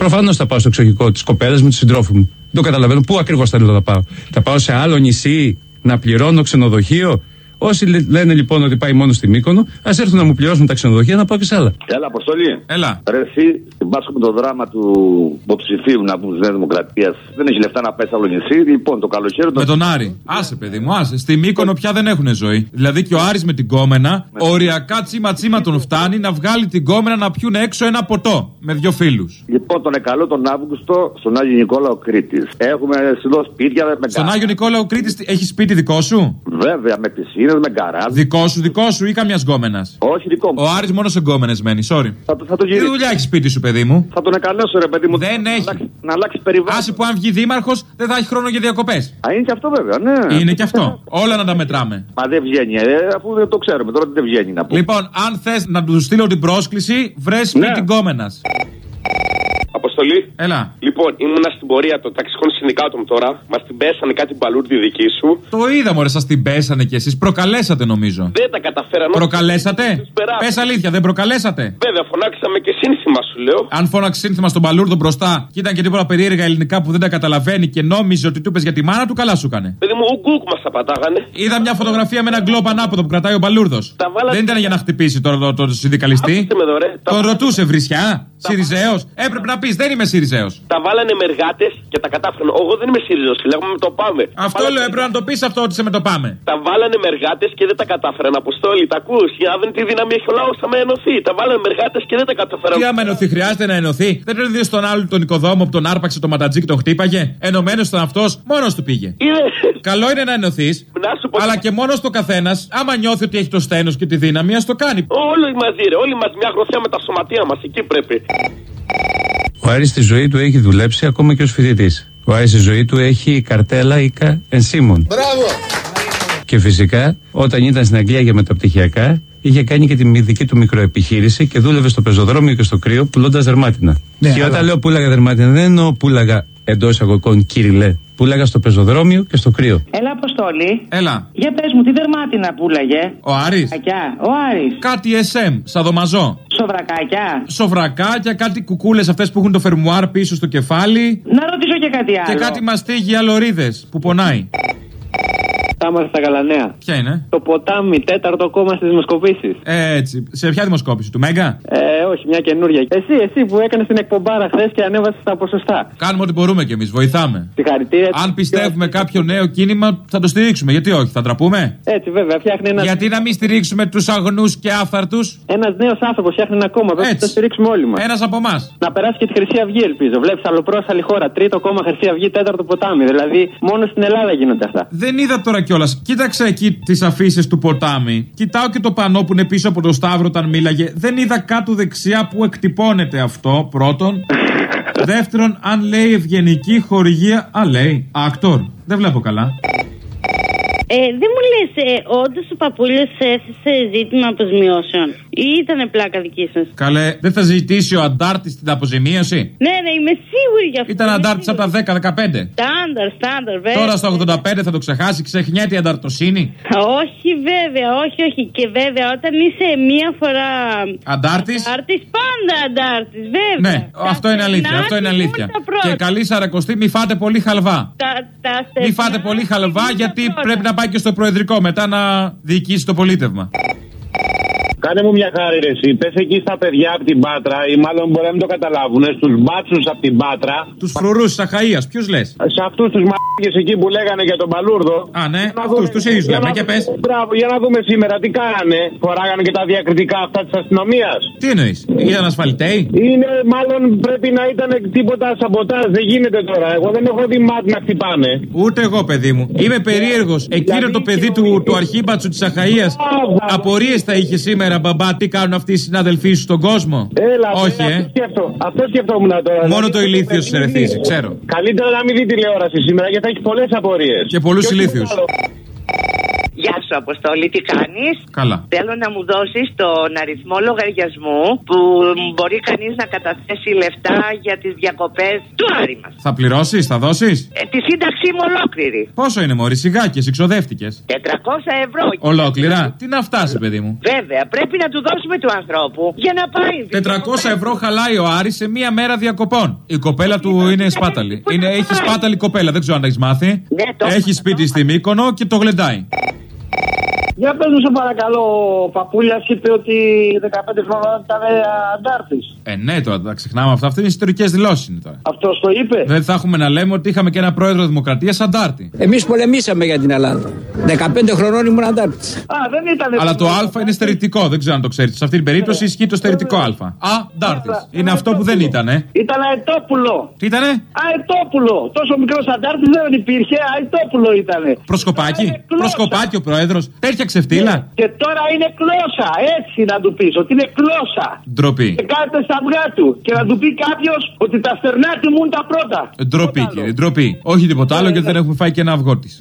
Προφανώς θα πάω στο εξοχικό της κοπέλας με του συντρόφου μου. Δεν το καταλαβαίνω. Πού ακριβώς θέλω να πάω. Θα πάω σε άλλο νησί να πληρώνω ξενοδοχείο; Όσοι λένε λοιπόν ότι πάει μόνο στη Μύκονο, ας έρθουν να μου πληρώσουν τα ξενοδοχεία να πάω και σε άλλα. Έλα, Αποστολή. Έλα. Ρε, εσύ συμπάσχω με το δράμα του υποψηφίου να πούμε της Νέας Δημοκρατίας. Δεν έχει λεφτά να πάει σε άλλο νησί. Λοιπόν, το καλοκαίρι. Με τον Άρη. Άσε, παιδί μου, άσε. Στη Μύκονο πια δεν έχουν ζωή. Δηλαδή και ο Άρης με την κόμενα, οριακά τσίμα τσίμα τον φτάνει να βγάλει την κόμενα να πιούν έξω ένα ποτό με δύο φίλους. Λοιπόν, τον εκαλώ τον Αύγουστο στον Άγιο Νικόλαο Κρήτης. Έχουμε εδώ σπίτια με Στον Άγιο Νικόλαο Κρήτης έχεις σπίτι δικό σου; Βέβαια, με πισίνε, με γκαράζ. Δικό σου, δικό σου ή καμιάς γκόμενας; Όχι δικό μου. Ο Άρης μόνος σε γκόμενε μένει, sorry. Θα, το- θα το Τι γυρίσω. δουλειά έχεις σπίτι σου, παιδί μου; Θα τον εκαλέσω, ρε παιδί μου. Δεν να έχει. αλλάξει- Να αλλάξει περιβάλλον. Άσε που αν βγει δήμαρχος δεν θα έχει χρόνο για διακοπές. Α, είναι και αυτό βέβαια, ναι. Είναι και αυτό. Όλα να τα μετράμε. Μα δεν βγαίνει, ε, αφού δεν το ξέρουμε τώρα ότι δεν βγαίνει να πούμε. Λοιπόν, αν θες να του στείλω την πρόσκληση, βρες σπίτι γκόμενας. Αποστολή. Έλα. Λοιπόν, ήμουνα στην πορεία των ταξικών συνδικάτων τώρα. Μας την πέσανε κάτι μπαλούρδι δική σου. Το είδα, μωρέ, σας την πέσανε κι εσείς. Προκαλέσατε, νομίζω. Δεν τα καταφέραμε. Προκαλέσατε; περάσαμε. Πες αλήθεια, δεν προκαλέσατε; Βέβαια, φωνάξαμε και σύνθημα σου λέω. Αν φώναξε σύνθημα στον Παλούρδο μπροστά και ήταν και τίποτα περίεργα ελληνικά που δεν τα καταλαβαίνει και νόμιζε ότι του είπε για τη μάνα του, καλά σου έκανε. Παιδί μου, ο Γκούκ μας τα πατάγανε. Είδα μια φωτογραφία με ένα γκλόπ ανάποδο που κρατάει ο Μπαλούρδος. Τα βάλατε- Δεν ήταν για να χτυπήσει τώρα τον το, το συνδικαλιστή. Άκουσε με εδώ, ρε. Τα- Τον ρωτούσε βρισιά, Σιριζέος. Έπρεπε να πει, δεν είμαι Σιριζέος. Τα βάλανε με εργάτες και τα κατάφεραν. Εγώ δεν είμαι ΣΥΡΙΖΑ, λέγαμε με το πάμε. Αυτό Βάλανε- λέω, έπρεπε να το πεις αυτό ότι σε με το πάμε. Τα βάλανε με εργάτες και δεν τα κατάφεραν. Αποστόλη, τα ακούς. Για να δουν τι δύναμη έχει ο λαός, θα με ενωθεί. Τα βάλανε με εργάτες και δεν τα κατάφεραν. Τι άμα ενωθεί, χρειάζεται να ενωθεί; Δεν τον είδες στον άλλο τον οικοδόμο που τον άρπαξε το ματατζί και τον χτύπαγε; Ενωμένος ήταν αυτός, μόνος του πήγε. Είναι... Καλό είναι να ενωθείς, Να σου πω. αλλά και μόνος το καθένας, άμα νιώθει ότι έχει το στένος και τη δύναμη, ας το κάνει. Όλοι μαζί, ρε. Όλοι μα μια γροθιά με τα σωματεία μας. Εκεί πρέπει. Ο Άρης στη ζωή του έχει δουλέψει ακόμα και ως φοιτητής. Ο Άρης στη ζωή του έχει καρτέλα οίκα ενσύμων. Μπράβο! Και φυσικά όταν ήταν στην Αγγλία για μεταπτυχιακά είχε κάνει και τη δική του μικροεπιχείρηση και δούλευε στο πεζοδρόμιο και στο κρύο πουλώντας δερμάτινα. Ναι, και αλλά- όταν λέω πουλάγα δερμάτινα δεν εννοώ πουλάγα εντός εισαγωγικών κυριλέ. Πουλάγα στο πεζοδρόμιο και στο κρύο. Έλα, Αποστόλη. Έλα. Για πες μου, τι δερμάτινα πουλάγε. Ο Άρης. Κακιά, ο Άρης. Κάτι SM, σαδομαζό. Σοβρακάκια. Σοβρακάκια, κάτι κουκούλες αυτές που έχουν το φερμουάρ πίσω στο κεφάλι. Να ρωτήσω και κάτι άλλο. Και κάτι μαστίγια λωρίδες που πονάει. Τα είμαστε στα καλανέα. Ποια είναι; Το ποτάμι, τέταρτο κόμμα στις δημοσκοπήσει. Έτσι. Σε ποια δημοσκόπηση, του Μέγκα; Ε, όχι, μια καινούρια. Εσύ, εσύ που έκανες την εκπομπάρα χθες και ανέβασες τα ποσοστά. Κάνουμε ό,τι μπορούμε κι εμείς, βοηθάμε. Συγχαρητήρια. Αν πιστεύουμε κάποιο νέο κίνημα, θα το στηρίξουμε. Γιατί όχι, θα τραπούμε; Έτσι, βέβαια, φτιάχνει ένα. Γιατί να μην στηρίξουμε τους αγνούς και άφθαρτους; Ένας νέος άνθρωπος φτιάχνει ένα κόμμα. Πρέπει να το στηρίξουμε όλοι μας. Ένας από εμάς. Να περάσει και τη Χρυσή Αυγή, ελπίζω. Βλέπεις αλλοπρόσαλη χώρα. Τρίτο κόμμα Χρυσή Αυγή, τέταρτο ποτάμι. Δηλαδή, μόνο στην Ελλάδα γίνονται αυτά. Δεν είδα τώρα κιόλας. Κοίταξε εκεί τις αφήσεις του ποτάμι. Κοιτάω και το πανό που είναι πίσω από το Σταύρο όταν μίλαγε. Δεν είδα κάτω δεξιά που εκτυπώνεται αυτό, πρώτον. Δεύτερον, αν λέει ευγενική χορηγία. Α, λέει. Άκτορ. Δεν βλέπω καλά. Ε, δεν μου λες, ε, όντως ο παππούλιο έθεσε ζήτημα αποζημιώσεων ή ήταν πλάκα δική σας. Καλέ, δεν θα ζητήσει ο αντάρτης την αποζημίωση; Ναι, ναι, είμαι σίγουρη γι' αυτό. Ήταν αντάρτης από τα 10-15. Στάνταρ, στάνταρ, βέβαια. Τώρα στο 85 θα το ξεχάσει, ξεχνιέται η ανταρτοσύνη. Όχι, βέβαια, όχι, όχι. Και βέβαια, όταν είσαι μία φορά. Αντάρτης; Αντάρτης, πάντα αντάρτης, βέβαια. Ναι, αυτό είναι αλήθεια. Αυτό είναι αλήθεια. Και καλή σαρακοστή, μη φάτε πολύ χαλβά. Τα, τα Μη φάτε πολύ χαλβά γιατί πρέπει να πάει και στο προεδρικό μετά να διοικήσει το πολίτευμα. Κάνε μου μια χάρη, ρε, εσύ. Πες εκεί στα παιδιά από την Πάτρα, ή μάλλον μπορεί να μην το καταλάβουν, στους μπάτσους από την Πάτρα. Τους φρουρούς της Αχαία, ποιου λες; Σε αυτούς τους μαγικέ εκεί που λέγανε για τον Παλούρδο. Α, ναι, αυτούς τους ίδιους Για λέμε, να- και πες. Μπράβο, για να δούμε σήμερα τι κάνανε. Φοράγανε και τα διακριτικά αυτά της αστυνομίας. Τι εννοείς, ήταν ασφαλτέοι. Είναι, μάλλον πρέπει να ήταν τίποτα σαμποτάζ. Δεν γίνεται τώρα. Εγώ δεν έχω δει μάτι να χτυπάνε. Ούτε εγώ, παιδί μου. Είμαι περίεργος. Εκείνο το παιδί του, του αρχήμπατσου της Αχαία. Απορίες θα είχε σήμερα, μπαμπά, τι κάνουν αυτοί οι συναδελφοί σου στον κόσμο; Έλα, Όχι, έλα, ε. Αυτό, σκέφτο, αυτό σκεφτόμουν τώρα. Μόνο Δηλαδή, το ηλίθιος σε ερεθίζει, ξέρω. Καλύτερα να μην δει τηλεόραση σήμερα γιατί θα έχει πολλές απορίες. Και πολλούς ηλίθιους. Γεια σου, σου, Αποστόλη, τι κάνεις; Καλά. Θέλω να μου δώσεις τον αριθμό λογαριασμού που μπορεί κανείς να καταθέσει λεφτά για τις διακοπές του Άρη μας. Θα πληρώσεις, θα δώσεις; Ε, τη σύνταξή μου ολόκληρη. Πόσο είναι, Μωρή, σιγάκια, εξοδεύτηκε. 400 ευρώ. Ολόκληρα. Τι να φτάσει, παιδί μου; Βέβαια, πρέπει να του δώσουμε του ανθρώπου για να πάει. 400 ευρώ χαλάει ο Άρης σε μία μέρα διακοπών. Η κοπέλα του είναι σπάταλη. Είναι, έχει σπάταλη κοπέλα, δεν ξέρω αν έχεις μάθει. Ναι, το Έχει σπίτι στη Μύκονο και το γλεντάει. Για πες μου σε παρακαλώ, ο Παπούλιας είπε ότι 15 χρόνια ήταν αντάρτης. Ε, ναι, τώρα τα ξεχνάμε αυτά. Αυτές είναι ιστορικές δηλώσεις τώρα. Αυτός το είπε. Δεν θα έχουμε να λέμε ότι είχαμε και ένα πρόεδρο Δημοκρατίας αντάρτη. Εμείς πολεμήσαμε για την Ελλάδα. 15 χρονών ήμουν αντάρτης. Α, δεν ήταν. Αλλά το Α είναι στερητικό, δεν ξέρω αν το ξέρετε. Σε αυτή την περίπτωση ισχύει το στερητικό Α. Αντάρτης. Είναι αυτό που δεν ήταν, ε. Ήταν αετόπουλο. Τι ήτανε; Αετόπουλο. Τόσο μικρός αντάρτης δεν υπήρχε. Αετόπουλο ήταν. Προσκοπάκι. Προσκοπάκι ο πρόεδρος. Τέτοια ξεφτύλα; Και τώρα είναι κλώσσα. Έτσι να του πεις ότι είναι κλώσσα. Ντροπή. Και κάθεται στα αυγά του. Και να του πει κάποιος ότι τα στερνά τιμούν τα πρώτα. Ντροπή, κύριε, ντροπή. Όχι τίποτα άλλο γιατί δεν έχουμε φάει και ένα αυγό της.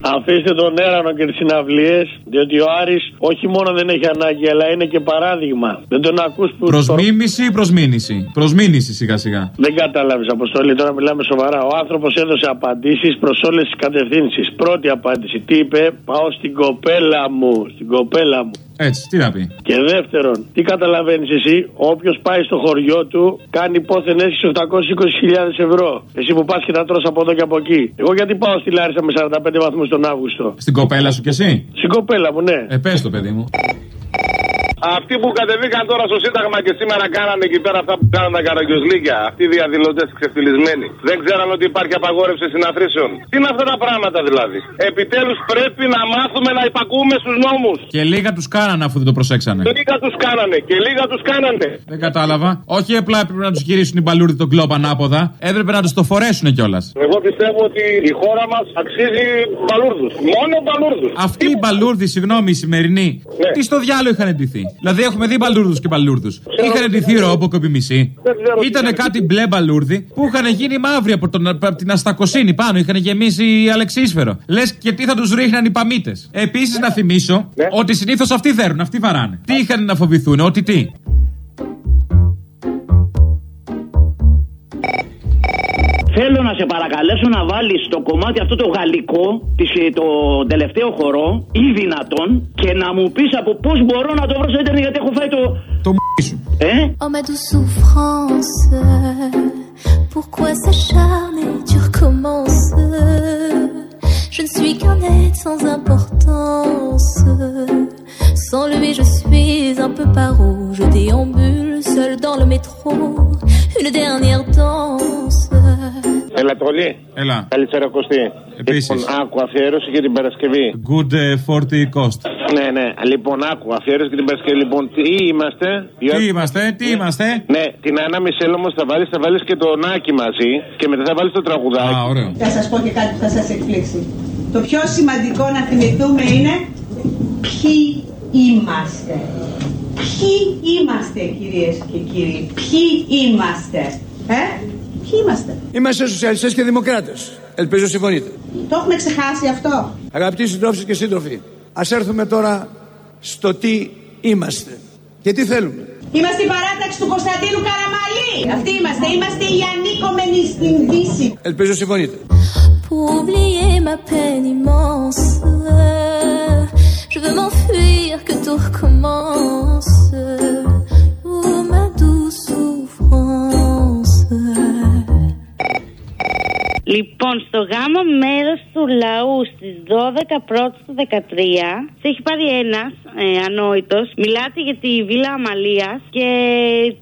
Αφήστε τον έρανο και τις συναυλίες, διότι ο Άρης όχι μόνο δεν έχει ανάγκη, αλλά είναι και παράδειγμα. Δεν τον ακούς που. Προς μίμηση ή προς μήνυση. Προς μήνυση σιγά σιγά. Δεν κατάλαβες, Αποστολή, τώρα μιλάμε σοβαρά. Ο άνθρωπος έδωσε απαντήσεις προς όλες τις κατευθύνσεις. Πρώτη απάντηση, τι είπε, Πάω στην κοπέλα μου. Στην κοπέλα μου. Έτσι, τι να πει. Και δεύτερον, τι καταλαβαίνεις εσύ, όποιος πάει στο χωριό του κάνει πόθεν έσχη 820.000 ευρώ. Εσύ που πας και τα τρως από εδώ και από εκεί. Εγώ γιατί πάω στη Λάρισα με 45 βαθμούς τον Αύγουστο; Στην κοπέλα σου κι εσύ; Στην κοπέλα μου, ναι. Ε, πες το παιδί μου. Αυτοί που κατεβήκαν τώρα στο Σύνταγμα και σήμερα κάνανε εκεί πέρα αυτά που κάνανε τα καραγκιόζλίκια, αυτοί οι διαδηλωτές ξεφτυλισμένοι, δεν ξέραν ότι υπάρχει απαγόρευση συναθρήσεων. Τι είναι αυτά τα πράγματα δηλαδή; Επιτέλους πρέπει να μάθουμε να υπακούμε στους νόμους. Και λίγα τους κάνανε αφού δεν το προσέξανε. Και λίγα τους κάνανε. Και λίγα τους κάνανε. Δεν κατάλαβα. Όχι απλά έπρεπε να τους γυρίσουν οι μπαλούρδοι τον κλόπ ανάποδα. Έπρεπε να τους το φορέσουν κιόλας. Εγώ πιστεύω ότι η χώρα μας αξίζει μπαλούρδους. Μόνο μπαλούρδους. Αυτοί οι μπαλούρδοι, συγγνώμη, οι σημερινοί, Ναι. τι στο διάλογο είχαν εντυθεί; Δηλαδή έχουμε δει μπαλούρδους και μπαλούρδους. Είχαν εντυθεί ρόμπο κοπημισή. Ήταν κάτι μπλε μπαλούρδι που είχαν γίνει μαύροι από, τον, από την αστακοσύνη πάνω. Είχαν γεμίσει αλεξίσφαιρο. Λες και τι θα τους ρίχναν οι παμίτες. Επίσης να θυμίσω ότι συνήθως αυτοί δέρουν, αυτοί βαράνε. Τι είχαν να φοβηθούν, ότι τι; Θέλω να σε παρακαλέσω να βάλεις το κομμάτι αυτό το γαλλικό, της, ε, το τελευταίο χορό, ή δυνατόν, και να μου πεις από πώς μπορώ να το βρω στο ίντερνετ γιατί έχω φάει το... Το σου. Ε? Oh ma douce souffrance, pourquoi s'acharner, tu recommences Je ne suis qu'un être sans importance. Sans lui, je suis un peu paro. Je déambule seul dans le métro. Une dernière danse. Έλα, Τρολή. Έλα. Καλησπέρα, Κωστή. Επίσης. Λοιπόν, άκου, αφιέρωση για την Παρασκευή. Good uh, 40 cost. Ναι, ναι. Λοιπόν, άκου, αφιέρωση για την Παρασκευή. Λοιπόν, τι είμαστε; Τι είμαστε, τι είμαστε; Ναι, την Άννα Μισελ όμως θα βάλεις θα βάλεις και τον Άκη μαζί και μετά θα βάλεις το τραγουδάκι. Α, ωραίο. Θα σας πω και κάτι που θα σας εκπλήξει. Το πιο σημαντικό να θυμηθούμε είναι ποιοι είμαστε. Ποιοι είμαστε κυρίες και κύριοι. Ποιοι είμαστε. Ε, ποιοι είμαστε; Είμαστε σοσιαλιστές και δημοκράτες. Ελπίζω συμφωνείτε. Το έχουμε ξεχάσει αυτό. Αγαπητοί συντρόφοι και σύντροφοι, ας έρθουμε τώρα στο τι είμαστε και τι θέλουμε. Είμαστε η παράταξη του Κωνσταντίνου Καραμαλή. Αυτοί είμαστε. Είμαστε οι ανήκομενοι στην Δύση. Ελπίζω συμφωνείτε. Pour oublier ma peine immense, je veux m'enfuir que tout recommence. Λοιπόν, στο γάμο μέρος του λαού στις 12 πρώτης του 13, σε έχει πάρει ένας ε, ανόητος. Μιλάτε για τη βίλα Αμαλίας και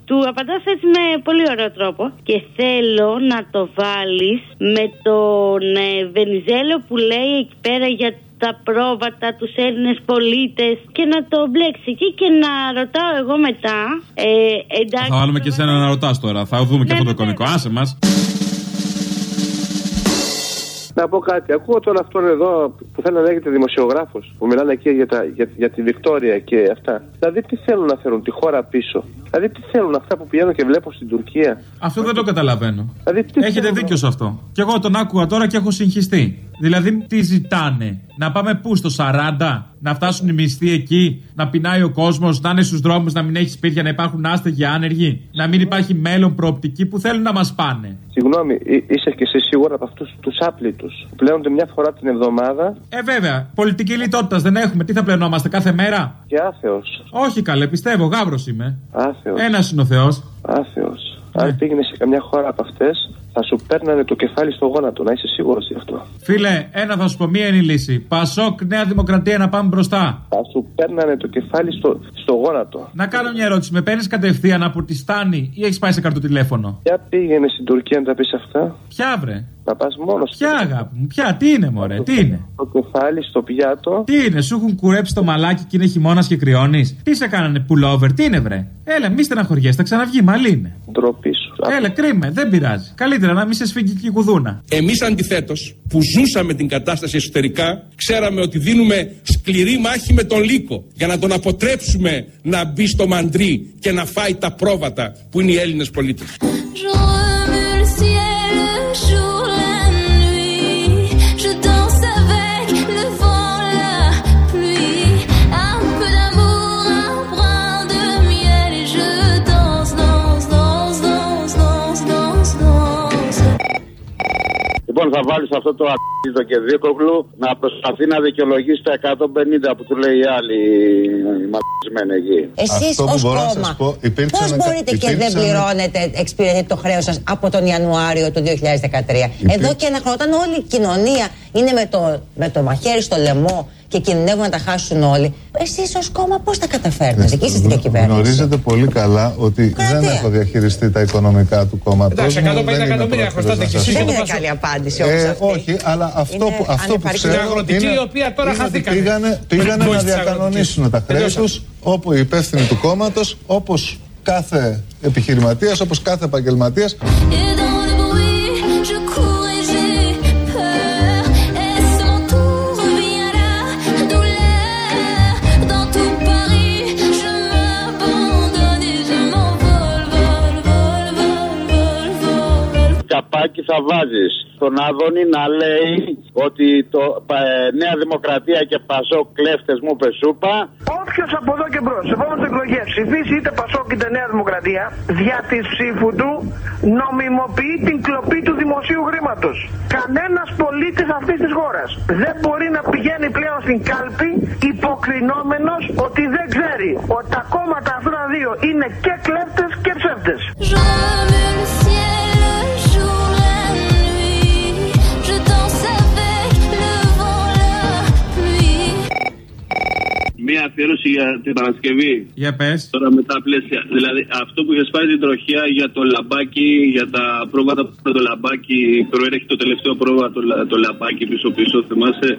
του απαντάς έτσι με πολύ ωραίο τρόπο. Και θέλω να το βάλεις με τον ε, Βενιζέλο που λέει εκεί πέρα για τα πρόβατα, τους Έλληνες πολίτες και να το μπλέξει εκεί και να ρωτάω εγώ μετά ε, εντάξει Θα βάλουμε και σένα να ρωτάς τώρα. Θα δούμε και αυτό το κωμικό. Άσε μας. Να πω κάτι. Ακούω τώρα αυτόν εδώ που θέλει να λέγεται δημοσιογράφος, που μιλάνε εκεί για, τα, για, για τη Βικτόρια και αυτά. Δηλαδή τι θέλουν να φέρουν τη χώρα πίσω; Δηλαδή τι θέλουν αυτά που πηγαίνω και βλέπω στην Τουρκία; Αυτό δεν το καταλαβαίνω. Δηλαδή, τι Έχετε θέλουν. δίκιο σε αυτό. Και εγώ τον άκουγα τώρα και έχω συγχυστεί. Δηλαδή, τι ζητάνε; Να πάμε πού, στο 40, να φτάσουν οι μισθοί εκεί, να πεινάει ο κόσμος, να είναι στους δρόμους, να μην έχει σπίτια, να υπάρχουν άστεγοι άνεργοι, να μην υπάρχει μέλλον προοπτική που θέλουν να μας πάνε. Συγγνώμη, εί- είσαι και εσύ σίγουρα από αυτούς τους άπλητους. Πλέονται μια φορά την εβδομάδα Ε, βέβαια, πολιτική λιτότητας δεν έχουμε. Τι θα πλενόμαστε κάθε μέρα; και άθεος. Όχι καλέ, πιστεύω, γάβρος είμαι. Άθεος. Ένας είναι ο Θεός. Άθεος. Αν πήγαινε σε καμιά χώρα από αυτές, θα σου παίρνανε το κεφάλι στο γόνατο, να είσαι σίγουρος γι' αυτό. Φίλε, ένα θα σου πω, μία είναι η λύση. Πασόκ, Νέα Δημοκρατία να πάμε μπροστά. Θα σου παίρνανε το κεφάλι στο, στο γόνατο. Να κάνω μια ερώτηση. Με παίρνεις κατευθείαν από τη Στάνη ή έχεις πάει σε καρτοτηλέφωνο; Για πήγαινε στην Τουρκία να τα πεις αυτά. Ποια βρε; Να πας μόνος Ποια αγάπη μου, ποια, τι είναι μωρέ, τι είναι; Το κεφάλι στο πιάτο. Τι είναι, σου έχουν κουρέψει το μαλάκι και είναι χειμώνας και κρυώνεις; Τι σε κάνανε pullover, τι είναι βρε; Έλα, μη στεναχωριέσαι, θα ξαναβγεί, μαλλί είναι. Ντροπή σου. Έλα, κρίμα, δεν πειράζει. Καλύτερα να μην σε σφίγγει και η κουδούνα. Εμείς αντιθέτως που ζούσαμε την κατάσταση εσωτερικά ξέραμε ότι δίνουμε σκληρή μάχη με τον Λύκο για να τον αποτρέψουμε να μπει στο μαντρί και να φάει τα πρόβατα που είναι οι Έλληνες πολίτες. Λοιπόν, θα βάλεις αυτό το αρχίδο και δίκοκλου να προσπαθεί να δικαιολογήσει τα 150 που του λέει η άλλη η μαθησμένη εκεί. Εσείς Αυτό ως που μπορώ να κόμμα, σας πω, υπήρξε πώς ένα- μπορείτε και δεν υπήρξε ένα- πληρώνετε, εξυπηρετείτε το χρέος σας από τον Ιανουάριο του 2013. Εδώ και ένα χρόνο, όταν όλη η κοινωνία είναι με το, με το μαχαίρι στο λαιμό και κινδυνεύουν να τα χάσουν όλοι, εσείς ως κόμμα πώς τα καταφέρνετε; Εκεί είστε και κυβέρνηση. Γνωρίζετε πολύ καλά ότι δεν έχω διαχειριστεί τα οικονομικά του κόμματος. Εντάξει, 150 εκατομμύρια χρωστάτε κι εσείς. Δεν είναι καλή απάντηση όμως αυτή. Ε, Όχι, αλλά αυτό Είναι που, αυτό που ανεπαρκή. ξέρω. Στην αγροτική, είναι- η οποία τώρα είναι ότι χαθήκανε. Πήγανε, πήγανε Βοήθησε να της διακανονίσουν τα χρέη Τελειώσαμε. τους όπου οι υπεύθυνοι του κόμματος, όπως κάθε επιχειρηματίας, όπως κάθε επαγγελματίας. Vole. Καπάκι θα βάζεις στον Άδωνη να λέει ότι το ε, Νέα Δημοκρατία και Πασό κλέφτες μου πεσούπα. Όποιος από εδώ και μπρος, σε επόμενε εκλογές ψηφίσει είτε Πασόκ είτε Νέα Δημοκρατία, δια της ψήφου του νομιμοποιεί την κλοπή του δημοσίου χρήματος. Κανένας πολίτης αυτής της χώρας δεν μπορεί να πηγαίνει πλέον στην κάλπη υποκρινόμενος ότι δεν ξέρει ότι τα κόμματα αυτά τα δύο είναι και κλέφτες και ψεύτες. Μία αφιέρωση για την Παρασκευή. Για πες. Τώρα μετά πλαίσια. Δηλαδή αυτό που είχες σπάει την τροχιά για το λαμπάκι, για τα πρόβατα που με το λαμπάκι. Προέρχεται το τελευταίο πρόβατο το, λα- το λαμπάκι πίσω-πίσω, θυμάσαι;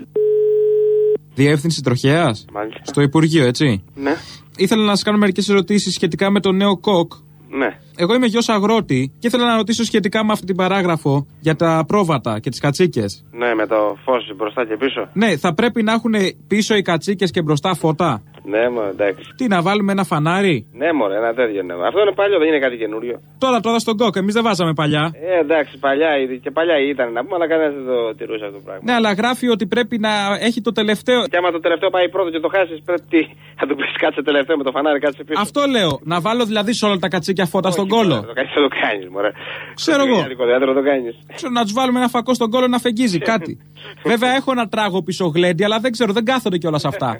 Διεύθυνση τροχέας; Μάλιστα. Στο Υπουργείο, έτσι; Ναι, Ήθελα να σας κάνω μερικές ερωτήσεις σχετικά με το νέο κοκ. ναι. Εγώ είμαι γιος αγρότη και ήθελα να ρωτήσω σχετικά με αυτή την παράγραφο για τα πρόβατα και τις κατσίκες. Ναι, με το φως μπροστά και πίσω. Ναι, θα πρέπει να έχουν πίσω οι κατσίκες και μπροστά φώτα. Ναι, μου εντάξει. Τι, να βάλουμε ένα φανάρι; Ναι, μωρέ, ένα τέτοιο ναι. Αυτό είναι παλιό, δεν είναι κάτι καινούριο. Τώρα τώρα στον κοκ, εμείς δεν βάζαμε παλιά. Ε, εντάξει, παλιά ήδη- και παλιά ήταν να πούμε, αλλά κανένας δεν το τηρούσε αυτό το πράγμα. Ναι, αλλά γράφει ότι πρέπει να έχει το τελευταίο. Και άμα το τελευταίο πάει πρώτο και το χάσεις, πρέπει τι, να του πεις κάτσε τελευταίο με το φανάρι, κάτσε πίσω. Αυτό λέω. Να βάλω δηλαδή σε όλα τα κατσίκια φώτα στον κόλο. Το κάνεις, θα το κάνεις, μωρέ. Ξέρω εγώ. Το θέατρο το κάνεις. Ξέρω να τους βάλουμε ένα φακό στον κόλο να φεγγίζει κάτι. Βέβαια έχω ένα τράγο πίσω γλέντι, αλλά δεν ξέρω, δεν κάθονται κιόλας αυτά.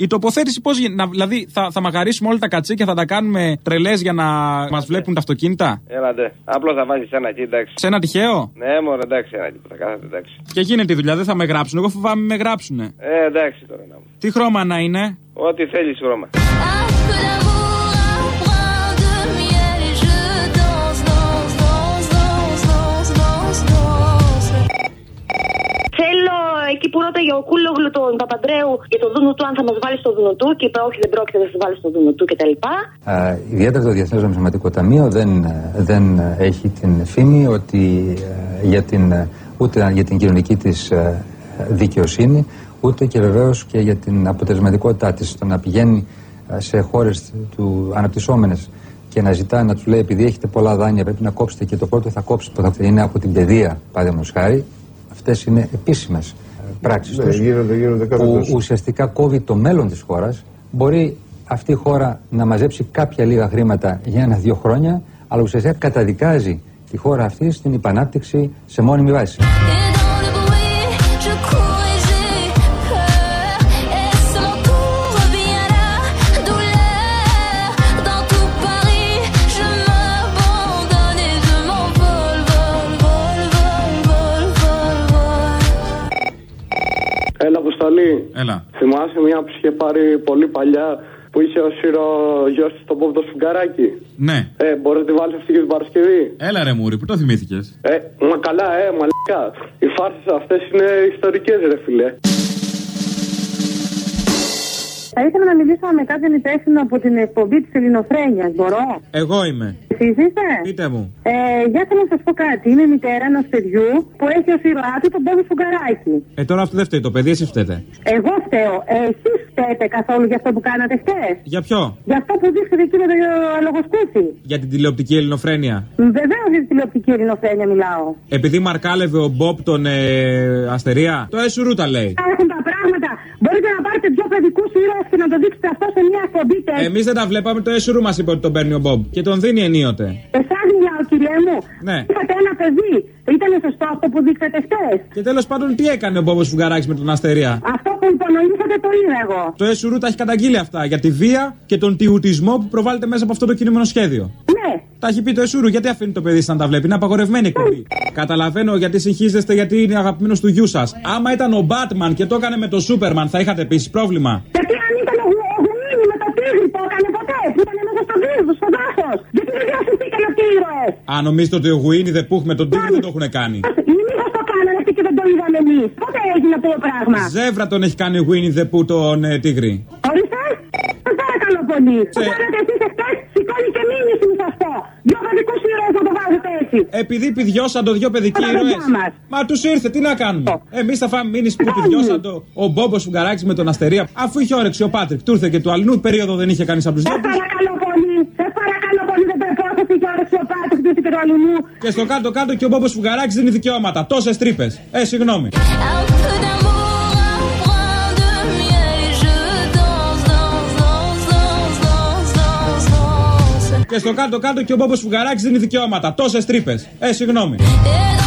Η τοποθέτηση πώς γίνεται. να- Δηλαδή θα, θα μαγαρίσουμε όλα τα κατσίκια, θα τα κάνουμε τρελές για να μας βλέπουν τα αυτοκίνητα; Έλα, ντε. Απλώς θα βάζεις ένα εκεί, εντάξει. Σε ένα τυχαίο; Ναι, μωρέ, εντάξει, ένα εκεί που θα κάθεται, εντάξει. Και γίνεται η δουλειά, δεν θα με γράψουν. Εγώ φοβάμαι με γράψουνε. Ε, εντάξει τώρα να μου. Τι χρώμα να είναι; Ό,τι θέλεις χρώμα. Εκεί που ρώταγε ο Κούλογλου τον Παπαντρέου για το δούνο του, αν θα μας βάλει στο δούνο του και είπε όχι, δεν πρόκειται να σας βάλει στο δούνο του κτλ. Α, ιδιαίτερα το Διεθνές Νομισματικό Ταμείο δεν, δεν έχει την φήμη ότι ε, για την, ε, ούτε για την κοινωνική της ε, δικαιοσύνη ούτε και βεβαίως και για την αποτελεσματικότητά της στο να πηγαίνει ε, σε χώρες του αναπτυσσόμενες και να ζητά να τους λέει επειδή έχετε πολλά δάνεια πρέπει να κόψετε και το πρώτο θα κόψετε που θα είναι από την παιδεία παραδείγματος χάρη αυτές είναι επίσημες πράξεις Ναι, τους γίνονται- γίνονται κάθε που τόσο. ουσιαστικά κόβει το μέλλον της χώρας μπορεί αυτή η χώρα να μαζέψει κάποια λίγα χρήματα για ένα-δύο χρόνια αλλά ουσιαστικά καταδικάζει τη χώρα αυτή στην υπανάπτυξη σε μόνιμη βάση. Έλα. Θυμάσαι μια που είχε πάρει πολύ παλιά που είχε ο Σύρο γιος της στον Πόπτο Σφουγγαράκι. Ναι. Ε, μπορείς να τη βάλεις αυτή και την Παρασκευή; Έλα ρε Μούρι, που το θυμήθηκες; Ε, μα καλά, ε, μαλακά. Οι φάρσες αυτές είναι ιστορικές, ρε φιλέ. Θα ήθελα να μιλήσω με κάποιον υπεύθυνο από την εκπομπή της Ελληνοφρένειας. Μπορώ; Εγώ είμαι. Εσείς είστε; Πείτε μου. Ε, για θέλω να σας πω κάτι. Είμαι μητέρα ενός παιδιού που έχει ως ήρωά του τον Πόβο Σουγκαράκη. Ε, τώρα αυτό δεν φταίει το παιδί, εσύ φταίτε. Εγώ φταίω. Ε, Εσείς φταίτε καθόλου για αυτό που κάνατε χτε. Για ποιο; Για αυτό που δείξατε εκεί με το λογοσκούφι. Για την τηλεοπτική ελληνοφρένεια. Βεβαίως για την τηλεοπτική ελληνοφρένεια μιλάω. Επειδή μαρκάλευε ο Μπόπ τον ε, Αστερία, το Εσουρού τα λέει. Έχουν τα πράγματα. Μπορείτε να πάρετε δύο παιδικούς ήρωες και να το δείξετε αυτό σε μια εκπομπή τέτοια. Εμείς δεν τα βλέπαμε, το Εσουρού μας είπε ότι τον παίρνει ο Μπόπ και τον δίνει ενίοτε. Εσά μιλάω, κύριε μου. Ναι. Είχατε ένα παιδί. Ήταν σωστό αυτό που δείξατε χτε. Και τέλος πάντων, τι έκανε ο Μπόμπος Φουγγαράκης με τον Αστερία; Αυτό που υπονοήσατε το είδα εγώ. Το Εσουρού τα έχει καταγγείλει αυτά για τη βία και τον τιουτισμό που προβάλλεται μέσα από αυτό το κινούμενο σχέδιο. Ναι. Τα έχει πει το Εσουρού, γιατί αφήνει το παιδί σας να τα βλέπει; Είναι απαγορευμένη η εκπομπή. Καταλαβαίνω γιατί συγχύζεστε, γιατί είναι αγαπημένος του γιού σας. Άμα ήταν ο Μπάτμαν και το έκανε με το Σούπερμαν, θα είχατε επίσης πρόβλημα. Γιατί αν ήταν ο Γου- ο Γουίνι με το τίγρη το έκανε ποτέ. Που ήταν μέσα στο βίρου, στο δάσο. Γιατί δεν διασυστήκαν αυτοί οι ήρωε. Αν νομίζετε ότι ο Γουίνι δεν πούχ με τον Τίγρη δεν το έχουν κάνει; Μήπω το κάνανε αυτοί και δεν το είδαμε εμείς. Πότε έγινε αυτό το πράγμα; Ζεύρα τον έχει κάνει ο Γουίνι δεν πού τον ε, Τίγρη. Ορίστε. Σα παρακαλώ πολύ. Το κάνατε εσείς εχθές, σηκώνει και μήνυση μου σα πω. Δυο παιδικούς ήρωες να το βάζετε έτσι. Επειδή πηδιώσαν το δυο παιδικοί Τα ήρωες. παιδιά μας. Μα τους ήρθε, τι να κάνουμε; Εμείς θα φάμε μήνυση που πηδιώσαν το ο Μπόμπος Φουγκαράκη με τον Αστερία. Αφού είχε όρεξη ο Πάτρικ, του ήρθε και του αλλού περίοδο δεν είχε κανείς από τους Σας δυο. παρακαλώ πολύ. Σα παρακαλώ πολύ. Δεν πρέπει να και όρεξη ο Πάτρικ του και του αλλού. Και στο κάτω-κάτω και ο Μπόμπος Φουγκαράκη δίνει δικαιώματα. Τόσες τρύπες. Ε, συγγνώμη. Un peu d'amour, un brin de miel et je danse, danse, danse, danse, danse, danse, danse. Και στο κάτω-κάτω και ο Μπόμπος Φουγκαράκη δίνει δικαιώματα. Τόσες τρύπες. Ε, συγγνώμη. Et dans